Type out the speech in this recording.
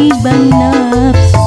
tibang nafsu